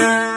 time.